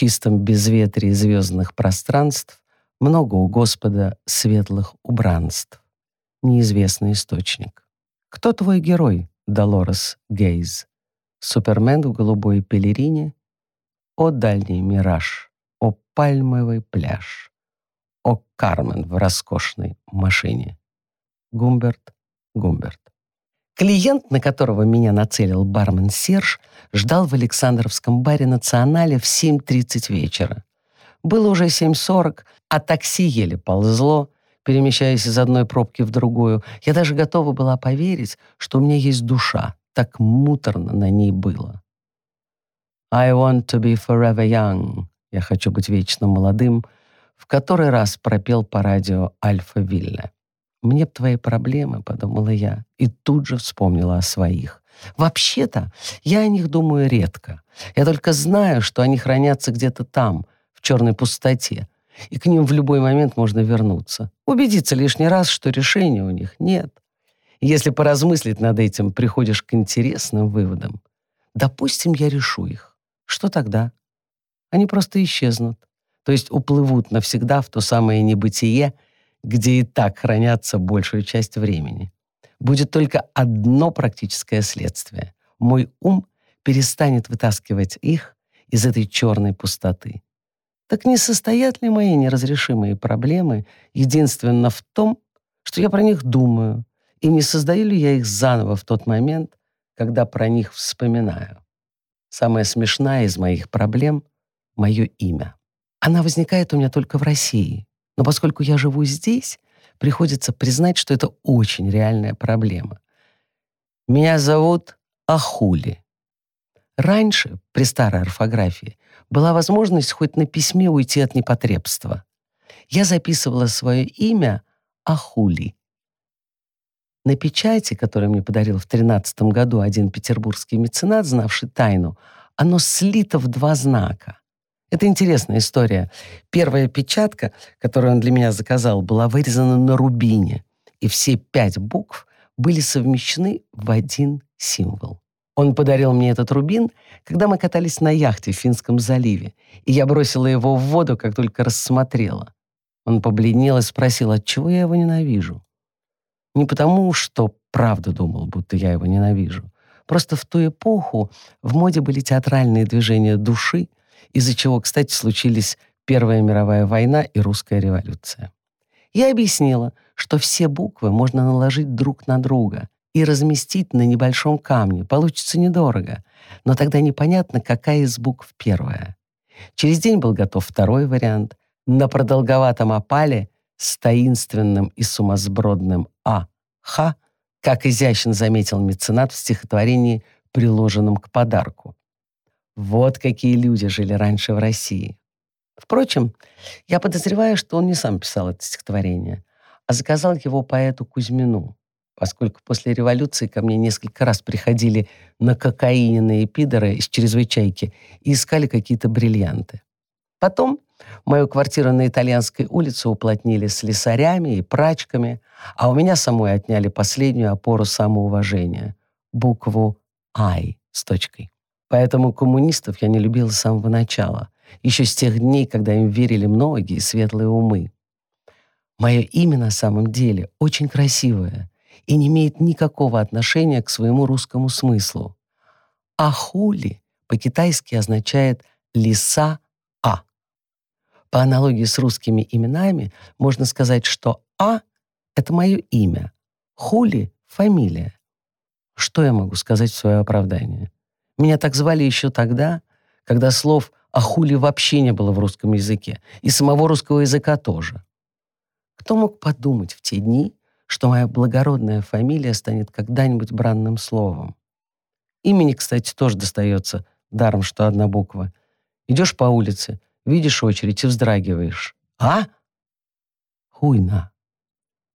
чистом безветрии звездных пространств много у Господа светлых убранств. Неизвестный источник. Кто твой герой, Долорес Гейз? Супермен в голубой пелерине? О дальний мираж, о пальмовый пляж, о Кармен в роскошной машине. Гумберт, Гумберт. Клиент, на которого меня нацелил бармен Серж, ждал в Александровском баре «Национале» в 7.30 вечера. Было уже 7.40, а такси еле ползло, перемещаясь из одной пробки в другую. Я даже готова была поверить, что у меня есть душа. Так муторно на ней было. «I want to be forever young». «Я хочу быть вечно молодым», в который раз пропел по радио Альфа Вилля. «Мне б твои проблемы», — подумала я, и тут же вспомнила о своих. Вообще-то, я о них думаю редко. Я только знаю, что они хранятся где-то там, в черной пустоте, и к ним в любой момент можно вернуться. Убедиться лишний раз, что решения у них нет. Если поразмыслить над этим, приходишь к интересным выводам. Допустим, я решу их. Что тогда? Они просто исчезнут. То есть уплывут навсегда в то самое небытие, где и так хранятся большую часть времени. Будет только одно практическое следствие. Мой ум перестанет вытаскивать их из этой черной пустоты. Так не состоят ли мои неразрешимые проблемы единственно в том, что я про них думаю, и не создаю ли я их заново в тот момент, когда про них вспоминаю? Самая смешная из моих проблем — мое имя. Она возникает у меня только в России, но поскольку я живу здесь, приходится признать, что это очень реальная проблема. Меня зовут Ахули. Раньше, при старой орфографии, была возможность хоть на письме уйти от непотребства. Я записывала свое имя Ахули. На печати, которую мне подарил в 13 году один петербургский меценат, знавший тайну, оно слито в два знака. Это интересная история. Первая печатка, которую он для меня заказал, была вырезана на рубине, и все пять букв были совмещены в один символ. Он подарил мне этот рубин, когда мы катались на яхте в Финском заливе, и я бросила его в воду, как только рассмотрела. Он побледнел и спросил, отчего я его ненавижу. Не потому, что правда думал, будто я его ненавижу. Просто в ту эпоху в моде были театральные движения души, из-за чего, кстати, случились Первая мировая война и русская революция. Я объяснила, что все буквы можно наложить друг на друга и разместить на небольшом камне. Получится недорого, но тогда непонятно, какая из букв первая. Через день был готов второй вариант. На продолговатом опале с таинственным и сумасбродным «А», «Х», как изящно заметил меценат в стихотворении, приложенном к подарку. Вот какие люди жили раньше в России. Впрочем, я подозреваю, что он не сам писал это стихотворение, а заказал его поэту Кузьмину, поскольку после революции ко мне несколько раз приходили на кокаиненные пидоры из чрезвычайки и искали какие-то бриллианты. Потом мою квартиру на Итальянской улице уплотнили слесарями и прачками, а у меня самой отняли последнюю опору самоуважения — букву «I» с точкой. Поэтому коммунистов я не любил с самого начала, еще с тех дней, когда им верили многие светлые умы. Мое имя на самом деле очень красивое и не имеет никакого отношения к своему русскому смыслу. Ахули по-китайски означает «лиса А». По аналогии с русскими именами можно сказать, что А — это мое имя, Хули — фамилия. Что я могу сказать в свое оправдание? Меня так звали еще тогда, когда слов «ахули» вообще не было в русском языке, и самого русского языка тоже. Кто мог подумать в те дни, что моя благородная фамилия станет когда-нибудь бранным словом? Имени, кстати, тоже достается, даром, что одна буква. Идешь по улице, видишь очередь и вздрагиваешь. А? Хуйна.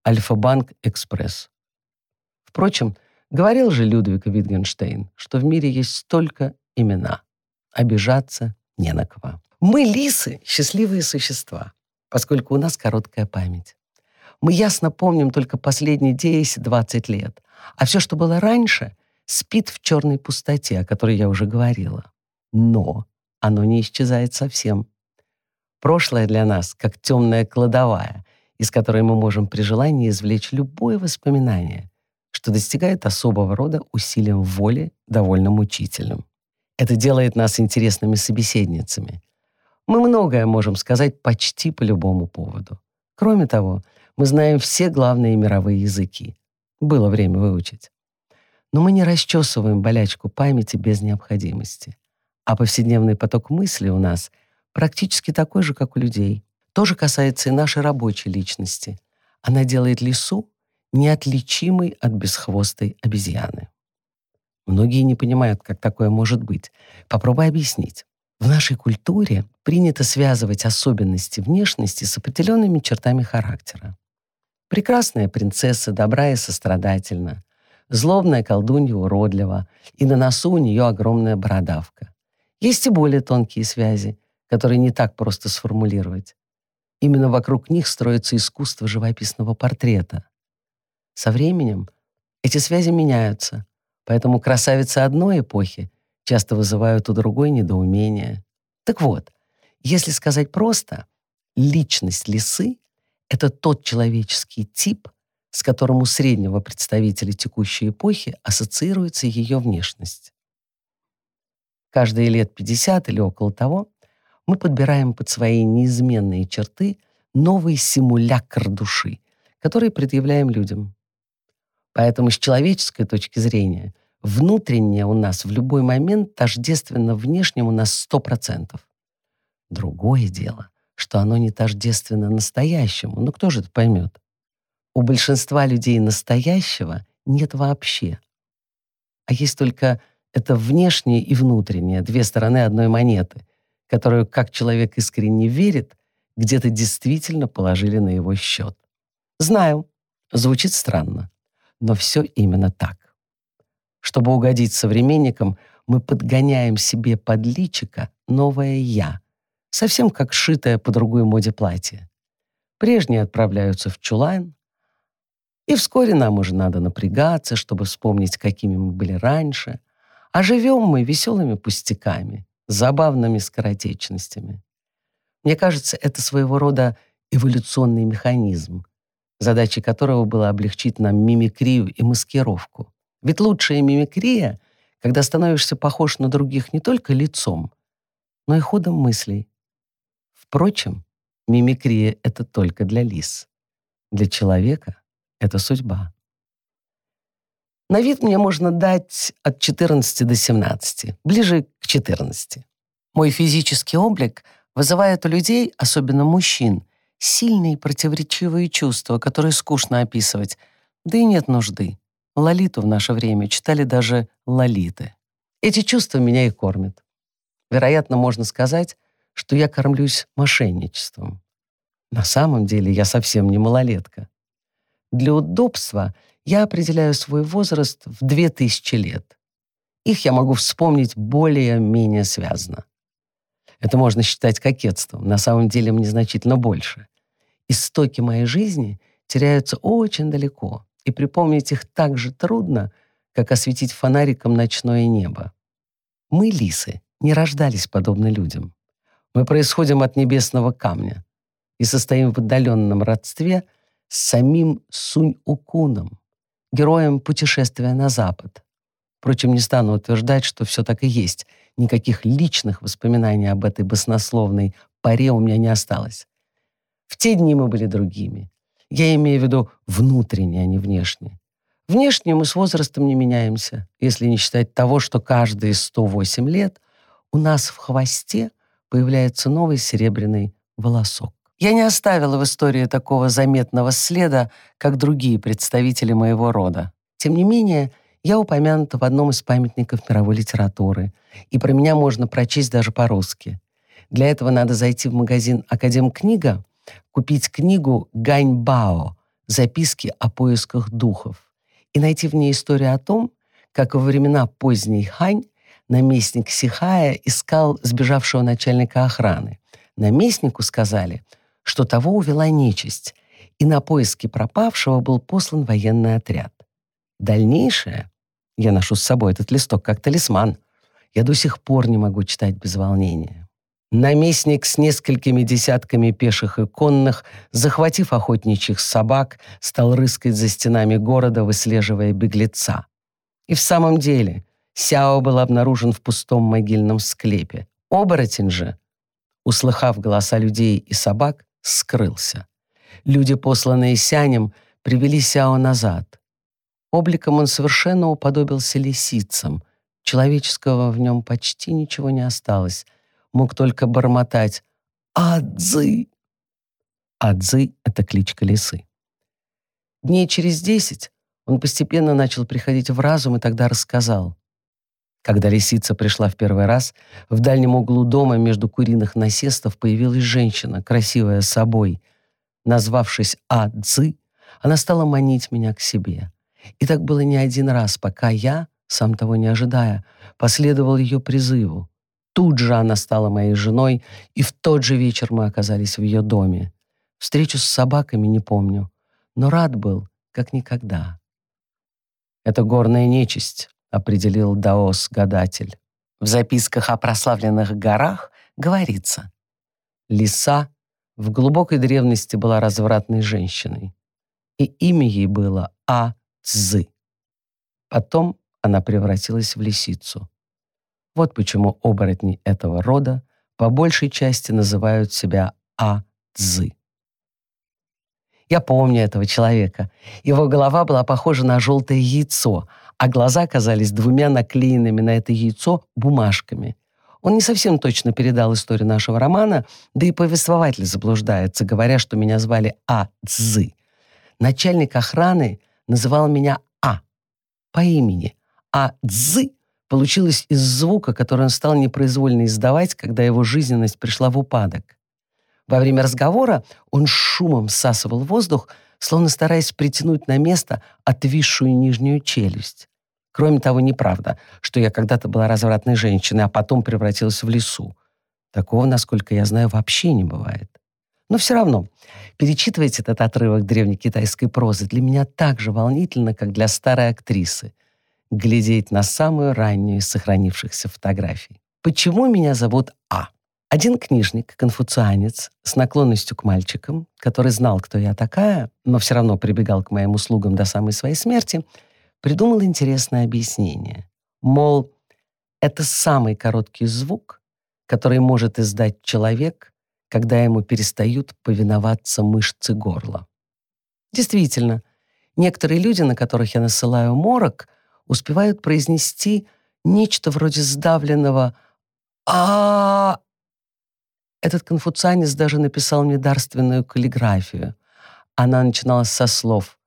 Альфа-банк Экспресс. Впрочем, Говорил же Людвиг Витгенштейн, что в мире есть столько имена. Обижаться не на кого. Мы, лисы, счастливые существа, поскольку у нас короткая память. Мы ясно помним только последние 10-20 лет, а все, что было раньше, спит в черной пустоте, о которой я уже говорила. Но оно не исчезает совсем. Прошлое для нас как темная кладовая, из которой мы можем при желании извлечь любое воспоминание, что достигает особого рода усилием воли довольно мучительным. Это делает нас интересными собеседницами. Мы многое можем сказать почти по любому поводу. Кроме того, мы знаем все главные мировые языки. Было время выучить. Но мы не расчесываем болячку памяти без необходимости. А повседневный поток мысли у нас практически такой же, как у людей. Тоже касается и нашей рабочей личности. Она делает лису неотличимой от бесхвостой обезьяны. Многие не понимают, как такое может быть. Попробуй объяснить. В нашей культуре принято связывать особенности внешности с определенными чертами характера. Прекрасная принцесса добра и сострадательна, злобная колдунья уродлива, и на носу у нее огромная бородавка. Есть и более тонкие связи, которые не так просто сформулировать. Именно вокруг них строится искусство живописного портрета. Со временем эти связи меняются, поэтому красавицы одной эпохи часто вызывают у другой недоумение. Так вот, если сказать просто, личность лисы — это тот человеческий тип, с которым у среднего представителя текущей эпохи ассоциируется ее внешность. Каждые лет 50 или около того мы подбираем под свои неизменные черты новый симулякр души, который предъявляем людям. Поэтому с человеческой точки зрения внутреннее у нас в любой момент тождественно внешнему на 100%. Другое дело, что оно не тождественно настоящему. Ну кто же это поймет? У большинства людей настоящего нет вообще. А есть только это внешнее и внутреннее, две стороны одной монеты, которую, как человек искренне верит, где-то действительно положили на его счет. Знаю, звучит странно но все именно так. Чтобы угодить современникам, мы подгоняем себе под личико новое «я», совсем как шитое по другой моде платье. Прежние отправляются в чулан, и вскоре нам уже надо напрягаться, чтобы вспомнить, какими мы были раньше, а живем мы веселыми пустяками, забавными скоротечностями. Мне кажется, это своего рода эволюционный механизм, задачей которого было облегчить нам мимикрию и маскировку. Ведь лучшая мимикрия, когда становишься похож на других не только лицом, но и ходом мыслей. Впрочем, мимикрия — это только для лис. Для человека — это судьба. На вид мне можно дать от 14 до 17, ближе к 14. Мой физический облик вызывает у людей, особенно мужчин, сильные противоречивые чувства, которые скучно описывать, да и нет нужды. Лолиту в наше время читали даже лолиты. Эти чувства меня и кормят. Вероятно, можно сказать, что я кормлюсь мошенничеством. На самом деле я совсем не малолетка. Для удобства я определяю свой возраст в 2000 лет. Их я могу вспомнить более-менее связно. Это можно считать кокетством, на самом деле мне значительно больше. Истоки моей жизни теряются очень далеко, и припомнить их так же трудно, как осветить фонариком ночное небо. Мы, лисы, не рождались подобно людям. Мы происходим от небесного камня и состоим в отдаленном родстве с самим Сунь-Укуном, героем путешествия на запад. Впрочем, не стану утверждать, что все так и есть. Никаких личных воспоминаний об этой баснословной паре у меня не осталось. В те дни мы были другими. Я имею в виду внутренне, а не внешне. Внешне мы с возрастом не меняемся, если не считать того, что каждые 108 лет у нас в хвосте появляется новый серебряный волосок. Я не оставила в истории такого заметного следа, как другие представители моего рода. Тем не менее, я упомянута в одном из памятников мировой литературы, и про меня можно прочесть даже по-русски. Для этого надо зайти в магазин «Академ-книга», купить книгу Ганьбао «Записки о поисках духов» и найти в ней историю о том, как во времена поздней Хань наместник Сихая искал сбежавшего начальника охраны. Наместнику сказали, что того увела нечисть, и на поиски пропавшего был послан военный отряд. Дальнейшее я ношу с собой этот листок как талисман. я до сих пор не могу читать без волнения. Наместник с несколькими десятками пеших и конных, захватив охотничьих собак, стал рыскать за стенами города, выслеживая беглеца. И в самом деле Сяо был обнаружен в пустом могильном склепе. Оборотень же, услыхав голоса людей и собак, скрылся. Люди, посланные Сянем, привели Сяо назад. Обликом он совершенно уподобился лисицам. Человеческого в нем почти ничего не осталось. Мог только бормотать «Адзы!». Адзы — это кличка лисы. Дней через десять он постепенно начал приходить в разум и тогда рассказал. Когда лисица пришла в первый раз, в дальнем углу дома между куриных насестов появилась женщина, красивая собой. Назвавшись А-Цзы, она стала манить меня к себе. И так было не один раз, пока я, сам того не ожидая, последовал ее призыву. Тут же она стала моей женой, и в тот же вечер мы оказались в ее доме. Встречу с собаками не помню, но рад был, как никогда. Это горная нечисть, определил Даос-гадатель. В записках о прославленных горах говорится, лиса в глубокой древности была развратной женщиной, и имя ей было А-Цзы. Потом она превратилась в лисицу. Вот почему оборотни этого рода по большей части называют себя А-Цзы. Я помню этого человека. Его голова была похожа на желтое яйцо, а глаза казались двумя наклеенными на это яйцо бумажками. Он не совсем точно передал историю нашего романа, да и повествователь заблуждается, говоря, что меня звали А. Цзы. Начальник охраны называл меня А по имени, а Цзы получилось из звука, который он стал непроизвольно издавать, когда его жизненность пришла в упадок. Во время разговора он шумом всасывал воздух, словно стараясь притянуть на место отвисшую нижнюю челюсть. Кроме того, неправда, что я когда-то была развратной женщиной, а потом превратилась в лису. Такого, насколько я знаю, вообще не бывает. Но все равно, перечитывать этот отрывок древней китайской прозы для меня так же волнительно, как для старой актрисы. Глядеть на самую раннюю из сохранившихся фотографий. Почему меня зовут А? Один книжник, конфуцианец, с наклонностью к мальчикам, который знал, кто я такая, но все равно прибегал к моим услугам до самой своей смерти, придумал интересное объяснение. Мол, это самый короткий звук, который может издать человек, когда ему перестают повиноваться мышцы горла. Действительно, некоторые люди, на которых я насылаю морок, успевают произнести нечто вроде сдавленного а этот конфуцианец даже написал мне дарственную каллиграфию. Она начиналась со слов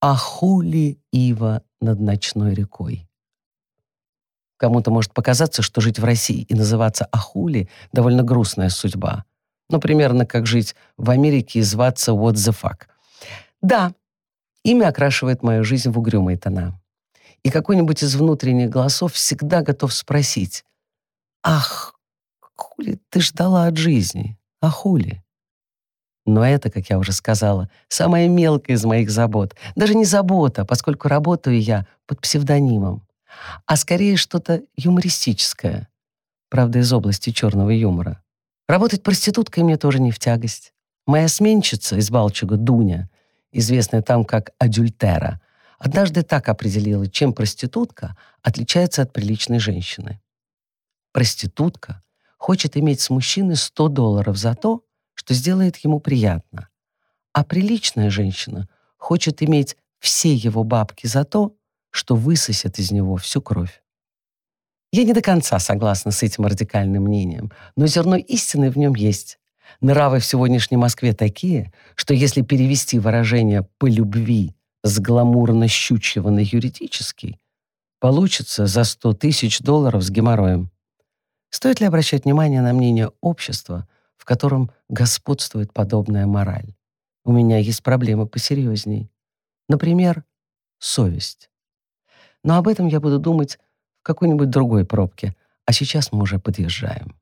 «Ахули ива над ночной рекой». Кому-то может показаться, что жить в России и называться Ахули — довольно грустная судьба. Ну, примерно как жить в Америке и зваться What the fuck. Да, имя окрашивает мою жизнь в угрюмые тона. И какой-нибудь из внутренних голосов всегда готов спросить «Ах, Хули ты ждала от жизни? А хули? Но это, как я уже сказала, самая мелкая из моих забот. Даже не забота, поскольку работаю я под псевдонимом, а скорее что-то юмористическое. Правда, из области черного юмора. Работать проституткой мне тоже не в тягость. Моя сменщица из Балчуга, Дуня, известная там как Адюльтера, однажды так определила, чем проститутка отличается от приличной женщины. Проститутка хочет иметь с мужчины 100 долларов за то, что сделает ему приятно. А приличная женщина хочет иметь все его бабки за то, что высосет из него всю кровь. Я не до конца согласна с этим радикальным мнением, но зерно истины в нем есть. Нравы в сегодняшней Москве такие, что если перевести выражение «по любви» с гламурно-щучьего на юридический, получится за 100 тысяч долларов с геморроем. Стоит ли обращать внимание на мнение общества, в котором господствует подобная мораль? У меня есть проблемы посерьезней. Например, совесть. Но об этом я буду думать в какой-нибудь другой пробке, а сейчас мы уже подъезжаем.